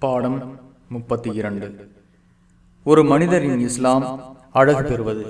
பாடம் முப்பத்தி இரண்டு. ஒரு மனிதரின் இஸ்லாம் அழகு பெறுவது.